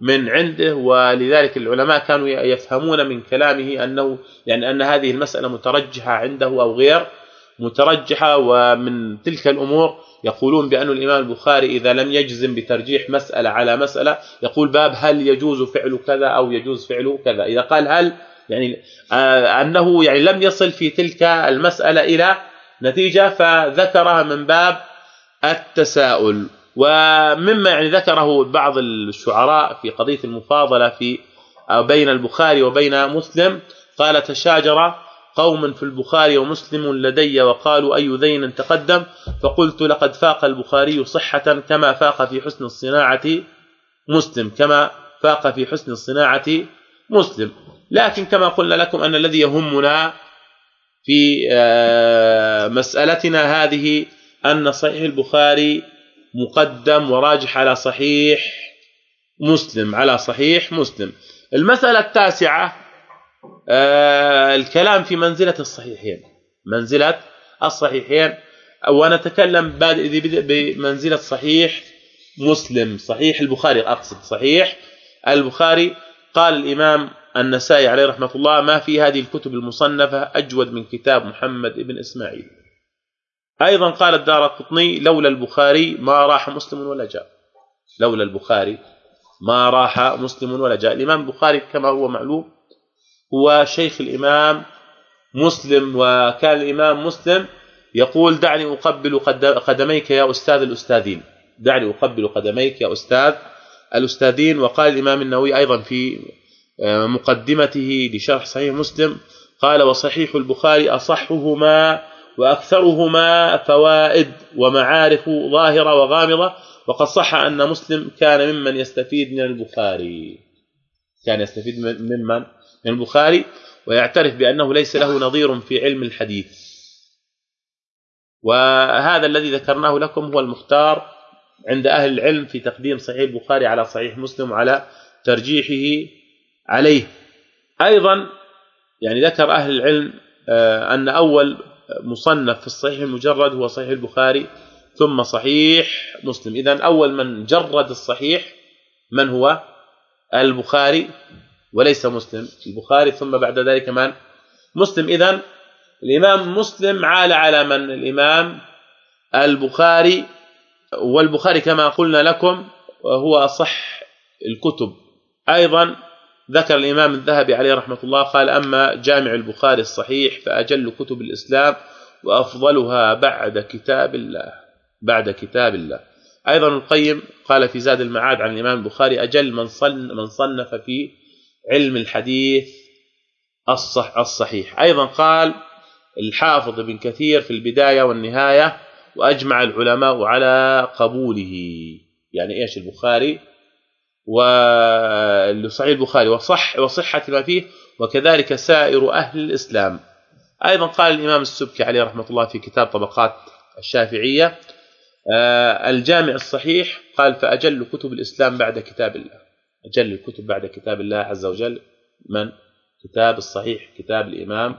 من عنده ولذلك العلماء كانوا يفهمون من كلامه أنه يعني أن هذه المسألة مترجحة عنده أو غير مترجحة ومن تلك الأمور يقولون بأن الإمام البخاري إذا لم يجزم بترجيح مسألة على مسألة يقول باب هل يجوز فعل كذا أو يجوز فعل كذا. إذا قال هل يعني آه أنه يعني لم يصل في تلك المسألة إلى نتيجة فذكرها من باب التساؤل. ومما يعني ذكره بعض الشعراء في قضية المفاضلة في بين البخاري وبين مسلم قال تشاجر قوم في البخاري ومسلم لدي وقالوا أي ذين تقدم؟ فقلت لقد فاق البخاري صحة كما فاق في حسن الصناعة مسلم كما فاق في حسن الصناعة مسلم. لكن كما قلنا لكم أن الذي يهمنا في آه، مسألتنا هذه أن صحيح البخاري مقدم وراجح على صحيح مسلم على صحيح مسلم. المسألة التاسعة آه الكلام في منزلة الصحيحين. منزلة الصحيحين. ونتكلم بادئ بمنزلة صحيح مسلم صحيح البخاري أقصد صحيح البخاري. قال الإمام النسائي عليه رحمة الله ما في هذه الكتب المصنفة أجود من كتاب محمد بن إسماعيل. أيضا قال الدار قطني لولا البخاري ما راح مسلم ولا جاء. لولا البخاري ما راح مسلم ولا جاء. الإمام البخاري كما هو معلوم هو شيخ الإمام مسلم وكان الإمام مسلم يقول دعني أقبل قدميك يا أستاذ الأستاذين. دعني أقبل قدميك يا أستاذ الأستاذين. وقال الإمام النووي أيضا في مقدمته لشرح صحيح مسلم قال وصحيح البخاري أصحهما وأكثرهما فوائد ومعارف ظاهرة وغامضة وقد صح أن مسلم كان ممن يستفيد من البخاري. كان يستفيد ممن؟ من البخاري ويعترف بأنه ليس له نظير في علم الحديث. وهذا الذي ذكرناه لكم هو المختار عند أهل العلم في تقديم صحيح البخاري على صحيح مسلم وعلى ترجيحه عليه. أيضا يعني ذكر أهل العلم آه، أن أول مصنف في الصحيح المجرد هو صحيح البخاري ثم صحيح مسلم. اذا أول من جرد الصحيح من هو؟ البخاري وليس مسلم. البخاري ثم بعد ذلك من؟ مسلم. اذا الإمام مسلم عال على من؟ الإمام البخاري. والبخاري كما قلنا لكم هو أصح الكتب. أيضا ذكر الإمام الذهبي عليه رحمة الله قال أما جامع البخاري الصحيح فأجل كتب الإسلام وأفضلها بعد كتاب الله بعد كتاب الله. أيضا القيم قال في زاد المعاد عن الإمام البخاري أجل من صن من صنف في علم الحديث الصح الصحيح. أيضا قال الحافظ ابن كثير في البداية والنهاية وأجمع العلماء على قبوله. يعني إيش؟ البخاري وصحيح البخاري وصح وصحة ما فيه وكذلك سائر أهل الإسلام. أيضا قال الإمام السبكي عليه رحمة الله في كتاب طبقات الشافعية آه، الجامع الصحيح قال فأجل كتب الإسلام بعد كتاب الله. أجل الكتب بعد كتاب الله عز وجل. من؟ كتاب الصحيح كتاب الإمام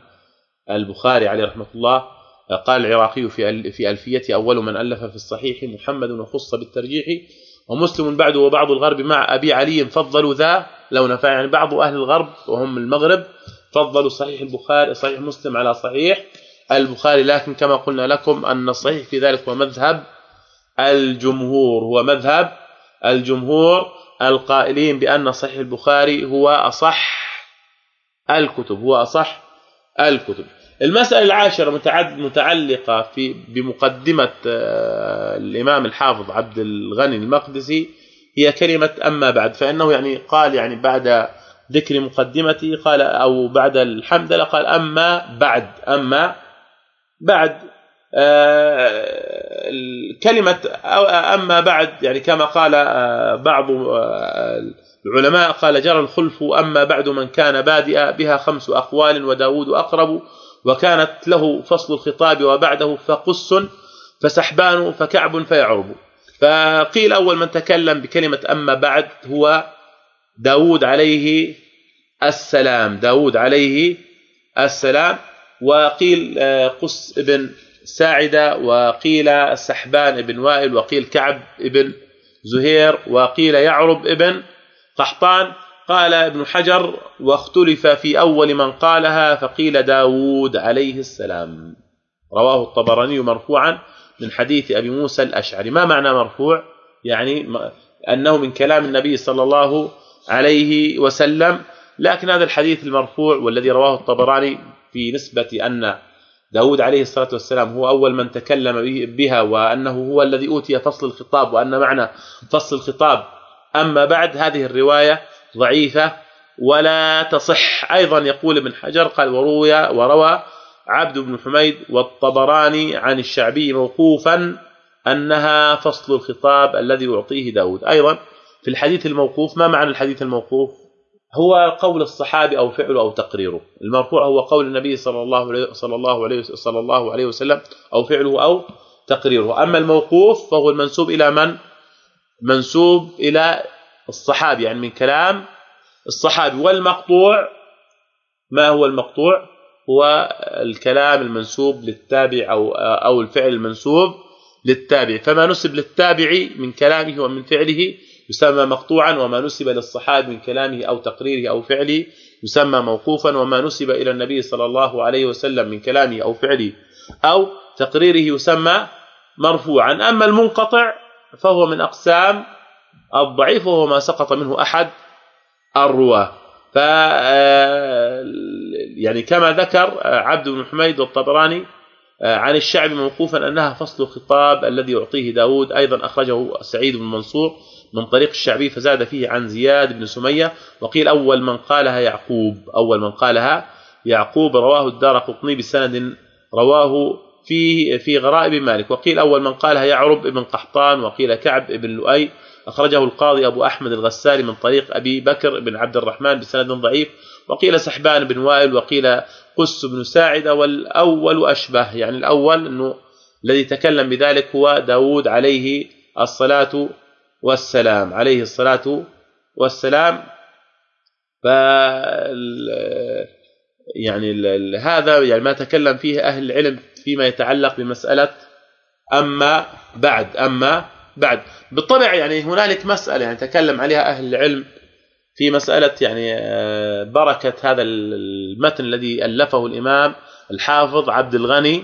البخاري عليه رحمة الله. قال العراقي في في ألفية أول من ألف في الصحيح محمد وخص بالترجيح ومسلم بعده وبعض الغرب مع أبي علي فضلوا ذا لو يعني بعض أهل الغرب وهم المغرب فضلوا صحيح البخاري صحيح مسلم على صحيح البخاري. لكن كما قلنا لكم أن الصحيح في ذلك هو مذهب الجمهور هو مذهب الجمهور القائلين بأن صحيح البخاري هو أصح الكتب هو أصح الكتب. المسألة العاشرة متعلقة في بمقدمة آه، الإمام الحافظ عبد الغني المقدسي هي كلمة أما بعد فإنه يعني قال يعني بعد ذكر مقدمته قال أو بعد الحمد قال أما بعد أما بعد آه، كلمة أما بعد يعني كما قال آه، بعض العلماء قال جرى الخلف أما بعد من كان بادئا بها خمس أقوال وداود أقرب وكانت له فصل الخطاب وبعده فقس فسحبان فكعب فيعرب فقيل أول من تكلم بكلمة أما بعد هو داود عليه السلام. داود عليه السلام. وقيل آه، قس ابن ساعدة وقيل سحبان ابن وائل وقيل كعب ابن زهير وقيل يعرب ابن قحطان. قال ابن حجر واختلف في أول من قالها فقيل داود عليه السلام. رواه الطبراني مرفوعا من حديث أبي موسى الأشعري. ما معنى مرفوع؟ يعني أنه من كلام النبي صلى الله عليه وسلم. لكن هذا الحديث المرفوع والذي رواه الطبراني في نسبة أن داود عليه الصلاة والسلام هو أول من تكلم بها وأنه هو الذي أوتي فصل الخطاب وأن معنى فصل الخطاب. أما بعد هذه الرواية ضعيفة ولا تصح. أيضا يقول ابن حجر قال وروي وروى عبد بن حميد والطبراني عن الشعبي موقوفا أنها فصل الخطاب الذي يعطيه داود. أيضا في الحديث الموقوف ما معنى الحديث الموقوف؟ هو قول الصحابي أو فعله أو تقريره. المرفوع هو قول النبي صلى الله عليه صلى الله عليه صلى الله عليه وسلم أو فعله أو تقريره. أما الموقوف فهو المنسوب إلى من؟ منسوب إلى الصحابي يعني من كلام الصحابي والمقطوع. ما هو المقطوع؟ هو الكلام المنسوب للتابع أو أو الفعل المنسوب للتابع. فما نسب للتابع من كلامه ومن فعله يسمى مقطوعا وما نسب للصحابي من كلامه أو تقريره أو فعله يسمى موقوفا وما نسب إلى النبي صلى الله عليه وسلم من كلامه أو فعله أو تقريره يسمى مرفوعا. أما المنقطع فهو من أقسام الضعيف وهو ما سقط منه أحد الرواة. ف آه، يعني كما ذكر آه، عبد بن حميد والطبراني آه، عن الشعبي موقوفا أنها فصل الخطاب الذي يعطيه داود أيضا أخرجه سعيد بن منصور من طريق الشعبي فزاد فيه عن زياد بن سمية وقيل أول من قالها يعقوب أول من قالها يعقوب رواه الدار قطني بسند رواه في في غرائب مالك. وقيل أول من قالها يعرب ابن قحطان وقيل كعب ابن لؤي أخرجه القاضي أبو أحمد الغسالي من طريق أبي بكر بن عبد الرحمن بسند ضعيف وقيل سحبان بن وائل وقيل قس بن ساعدة والأول أشبه يعني الأول إنه الذي تكلم بذلك هو داود عليه الصلاة والسلام عليه الصلاة والسلام. ف يعني هذا يعني ما تكلم فيه أهل العلم فيما يتعلق بمسألة أما بعد أما بعد. بالطبع يعني هنالك مسألة يعني تكلم عليها أهل العلم في مسألة يعني آه، بركة هذا المتن الذي ألفه الإمام الحافظ عبد الغني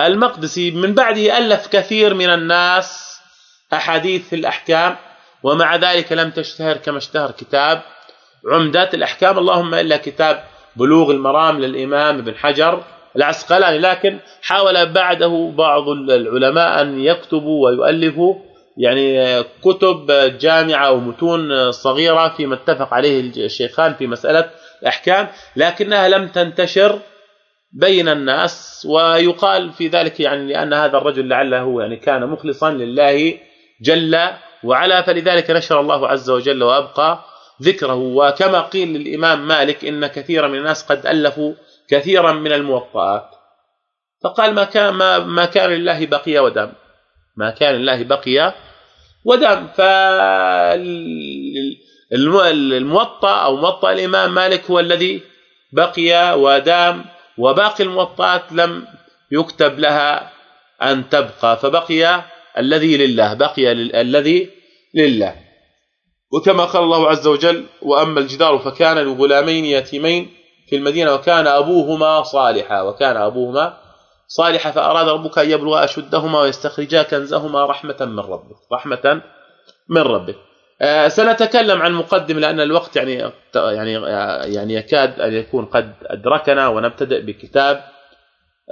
المقدسي. من بعده الف كثير من الناس أحاديث في الأحكام ومع ذلك لم تشتهر كما اشتهر كتاب عمدات الأحكام. اللهم إلا كتاب بلوغ المرام للإمام ابن حجر العسقلاني. لكن حاول بعده بعض العلماء أن يكتبوا ويؤلفوا يعني كتب جامعة ومتون صغيرة فيما اتفق عليه الشيخان في مسألة الأحكام لكنها لم تنتشر بين الناس ويقال في ذلك يعني لأن هذا الرجل لعله يعني كان مخلصا لله جل وعلا فلذلك نشر الله عز وجل وأبقى ذكره. وكما قيل للإمام مالك إن كثيرا من الناس قد ألفوا كثيرا من الموطئات فقال ما كان ما, كان لله بقي ودم. ما كان لله بقي ودم فالموطأ أو موطأ الإمام مالك هو الذي بقي ودام وباقي الموطئات لم يكتب لها أن تبقى فبقي الذي لله بقي الذي لله. وكما قال الله عز وجل وأما الجدار فكان لغلامين يتيمين في المدينة وكان أبوهما صالحا وكان أبوهما صالحا فأراد ربك أن يبلغ أشدهما ويستخرجا كنزهما رحمة من ربك. رحمة من ربك. آه، سنتكلم عن مقدم لأن الوقت يعني يعني يعني يكاد أن يكون قد أدركنا ونبتدئ بكتاب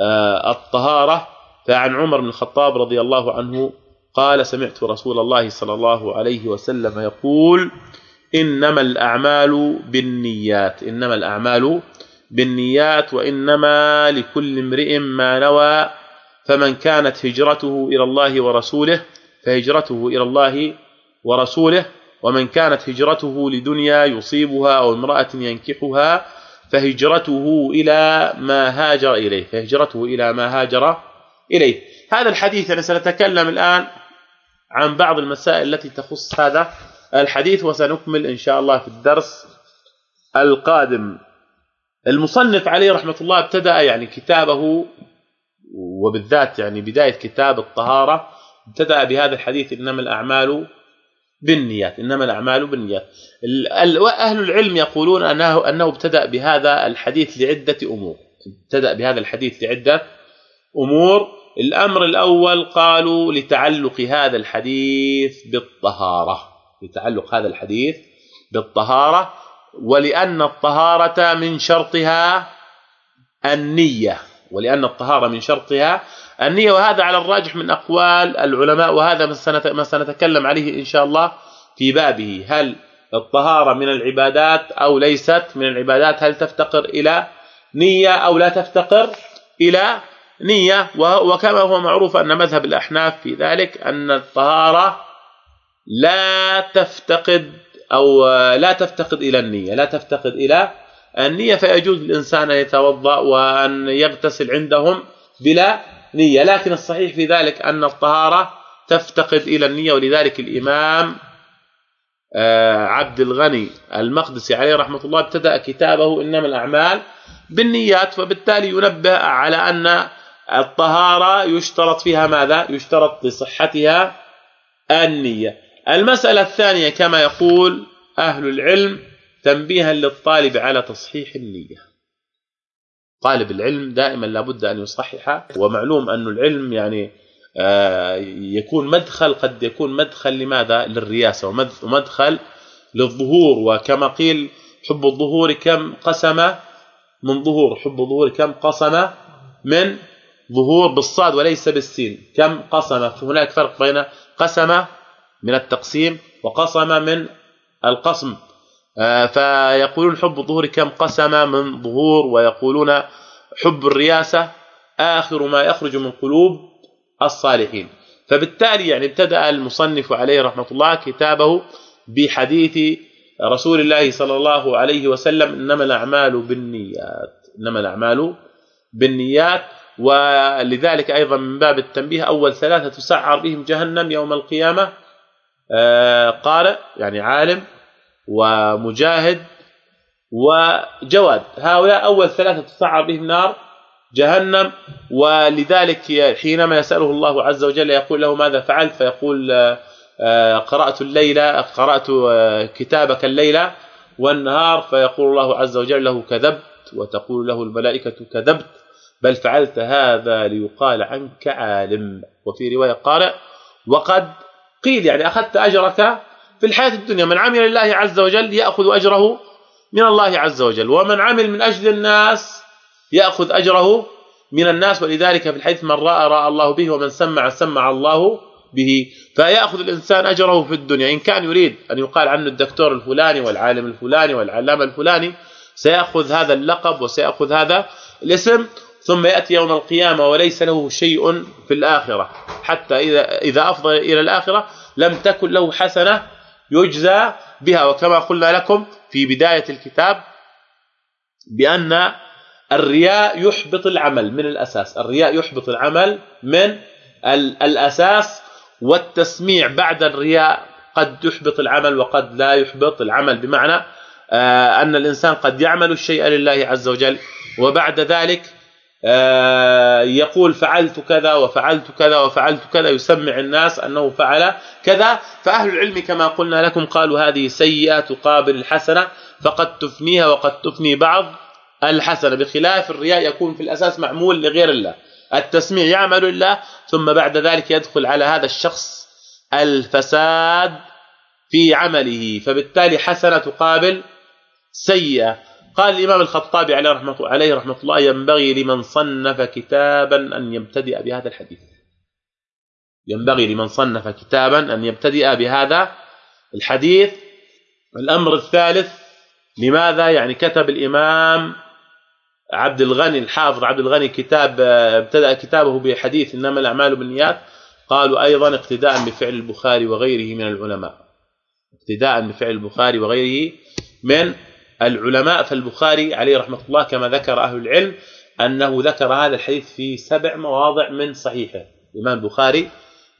آه، الطهارة. فعن عمر بن الخطاب رضي الله عنه قال سمعت رسول الله صلى الله عليه وسلم يقول إنما الأعمال بالنيات. إنما الأعمال بالنيات وإنما لكل امرئ ما نوى فمن كانت هجرته إلى الله ورسوله فهجرته إلى الله ورسوله ومن كانت هجرته لدنيا يصيبها أو امرأة ينكحها فهجرته إلى ما هاجر إليه فهجرته إلى ما هاجر إليه. هذا الحديث أنا سنتكلم الآن عن بعض المسائل التي تخص هذا الحديث وسنكمل إن شاء الله في الدرس القادم. المصنف عليه رحمة الله ابتدأ يعني كتابه وبالذات يعني بداية كتاب الطهارة ابتدأ بهذا الحديث إنما الأعمال بالنيات إنما الأعمال بالنيات. أهل العلم يقولون انه أنه ابتدأ بهذا الحديث لعدة أمور. ابتدأ بهذا الحديث لعدة أمور. الأمر الأول قالوا لتعلق هذا الحديث بالطهارة. لتعلق هذا الحديث بالطهارة. ولأن الطهارة من شرطها النية. ولأن الطهارة من شرطها النية. وهذا على الراجح من أقوال العلماء. وهذا ما سنتكلم عليه إن شاء الله في بابه. هل الطهارة من العبادات أو ليست من العبادات؟ هل تفتقر إلى نية أو لا تفتقر إلى نية؟ وكما هو معروف أن مذهب الأحناف في ذلك أن الطهارة لا تفتقد أو لا تفتقد إلى النية لا تفتقد إلى النية فيجوز للانسان أن يتوضأ وأن يغتسل عندهم بلا نية. لكن الصحيح في ذلك أن الطهارة تفتقد إلى النية ولذلك الإمام آه، عبد الغني المقدسي عليه رحمة الله ابتدأ كتابه إنما الأعمال بالنيات وبالتالي ينبه على أن الطهارة يشترط فيها ماذا؟ يشترط لصحتها النية. المسألة الثانية كما يقول أهل العلم تنبيها للطالب على تصحيح النية. طالب العلم دائما لابد أن يصحح ومعلوم أن العلم يعني آه، يكون مدخل قد يكون مدخل لماذا؟ للرياسة ومدخل للظهور. وكما قيل حب الظهور كم قسم من ظهور؟ حب الظهور كم قسم من ظهور بالصاد وليس بالسين؟ كم قسم؟ هناك فرق بين قسم من التقسيم وقسم من القسم. آه، فيقولون حب الظهور كم قسم من ظهور ويقولون حب الرياسة آخر ما يخرج من قلوب الصالحين. فبالتالي يعني ابتدأ المصنف عليه رحمة الله كتابه بحديث رسول الله صلى الله عليه وسلم إنما الأعمال بالنيات إنما الأعمال بالنيات. ولذلك أيضا من باب التنبيه أول ثلاثة تسعر بهم جهنم يوم القيامة قارئ يعني عالم ومجاهد وجواد. هؤلاء أول ثلاثة تسعر بهم نار جهنم ولذلك حينما يسأله الله عز وجل يقول له ماذا فعلت؟ فيقول آه، قرأت الليلة قرأت آه، كتابك الليلة والنهار. فيقول الله عز وجل له كذبت وتقول له الملائكة كذبت بل فعلت هذا ليقال عنك عالم. وفي رواية قارئ وقد قيل يعني أخذت أجرك في الحياة الدنيا. من عمل لله عز وجل يأخذ أجره من الله عز وجل ومن عمل من أجل الناس يأخذ أجره من الناس ولذلك في الحديث من رأى رأى الله به ومن سمع سمع الله به فيأخذ الإنسان أجره في الدنيا. إن كان يريد أن يقال عنه الدكتور الفلاني والعالم الفلاني والعلامة الفلاني سيأخذ هذا اللقب وسيأخذ هذا الاسم ثم يأتي يوم القيامة وليس له شيء في الآخرة. حتى إذا إذا أفضل إلى الآخرة لم تكن له حسنة يجزى بها. وكما قلنا لكم في بداية الكتاب بأن الرياء يحبط العمل من الأساس. الرياء يحبط العمل من الأساس والتسميع. بعد الرياء قد يحبط العمل وقد لا يحبط العمل. بمعنى آه، أن الإنسان قد يعمل الشيء لله عز وجل. وبعد ذلك يقول فعلت كذا وفعلت كذا وفعلت كذا يسمع الناس أنه فعل كذا. فأهل العلم كما قلنا لكم قالوا هذه سيئة تقابل الحسنة فقد تفنيها وقد تفني بعض الحسنة. بخلاف الرياء يكون في الأساس معمول لغير الله التسميع يعمل الله ثم بعد ذلك يدخل على هذا الشخص الفساد في عمله. فبالتالي حسنة تقابل سيئة. قال الإمام الخطابي عليه رحمه عليه رحمة الله ينبغي لمن صنف كتابا أن يبتدئ بهذا الحديث. ينبغي لمن صنف كتابا أن يبتدئ بهذا الحديث. الأمر الثالث لماذا يعني كتب الإمام عبد الغني الحافظ عبد الغني كتاب ابتدأ كتابه بحديث إنما الأعمال بالنيات؟ قالوا أيضا اقتداء بفعل البخاري وغيره من العلماء. اقتداء بفعل البخاري وغيره من العلماء فالبخاري عليه رحمة الله كما ذكر أهل العلم أنه ذكر هذا الحديث في سبع مواضع من صحيحه. الإمام البخاري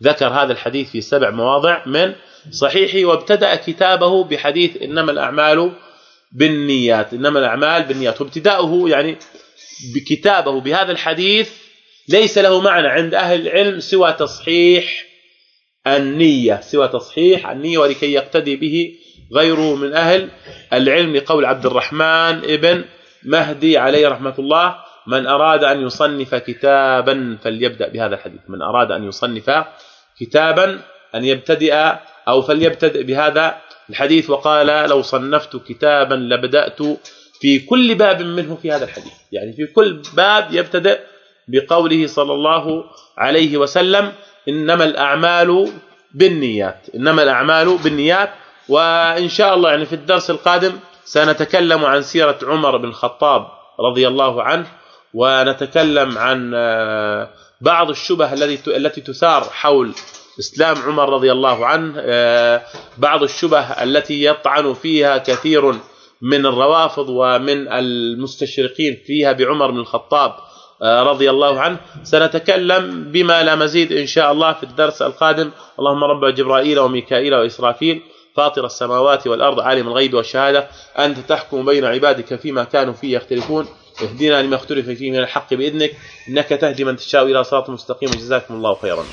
ذكر هذا الحديث في سبع مواضع من صحيحه وابتدأ كتابه بحديث إنما الأعمال بالنيات إنما الأعمال بالنيات. وابتداؤه يعني بكتابه بهذا الحديث ليس له معنى عند أهل العلم سوى تصحيح النية سوى تصحيح النية ولكي يقتدي به غيره من أهل العلم لقول عبد الرحمن ابن مهدي عليه رحمة الله من أراد أن يصنف كتابا فليبدأ بهذا الحديث. من أراد أن يصنف كتابا أن يبتدئ أو فليبتدئ بهذا الحديث. وقال لو صنفت كتابا لبدأت في كل باب منه في هذا الحديث. يعني في كل باب يبتدئ بقوله صلى الله عليه وسلم إنما الأعمال بالنيات. إنما الأعمال بالنيات وإن شاء الله يعني في الدرس القادم سنتكلم عن سيرة عمر بن الخطاب رضي الله عنه ونتكلم عن آه، بعض الشبه التي التي تثار حول إسلام عمر رضي الله عنه آه، بعض الشبه التي يطعن فيها كثير من الروافض ومن المستشرقين فيها بعمر بن الخطاب آه، رضي الله عنه. سنتكلم بما لا مزيد إن شاء الله في الدرس القادم. اللهم رب جبرائيل وميكائيل وإسرافيل. فاطر السماوات والأرض عالم الغيب والشهادة. أنت تحكم بين عبادك فيما كانوا فيه يختلفون. اهدنا لما اختلف فيه من الحق بإذنك. إنك تهدي من تشاء إلى صراط مستقيم. جزاكم الله خيرا.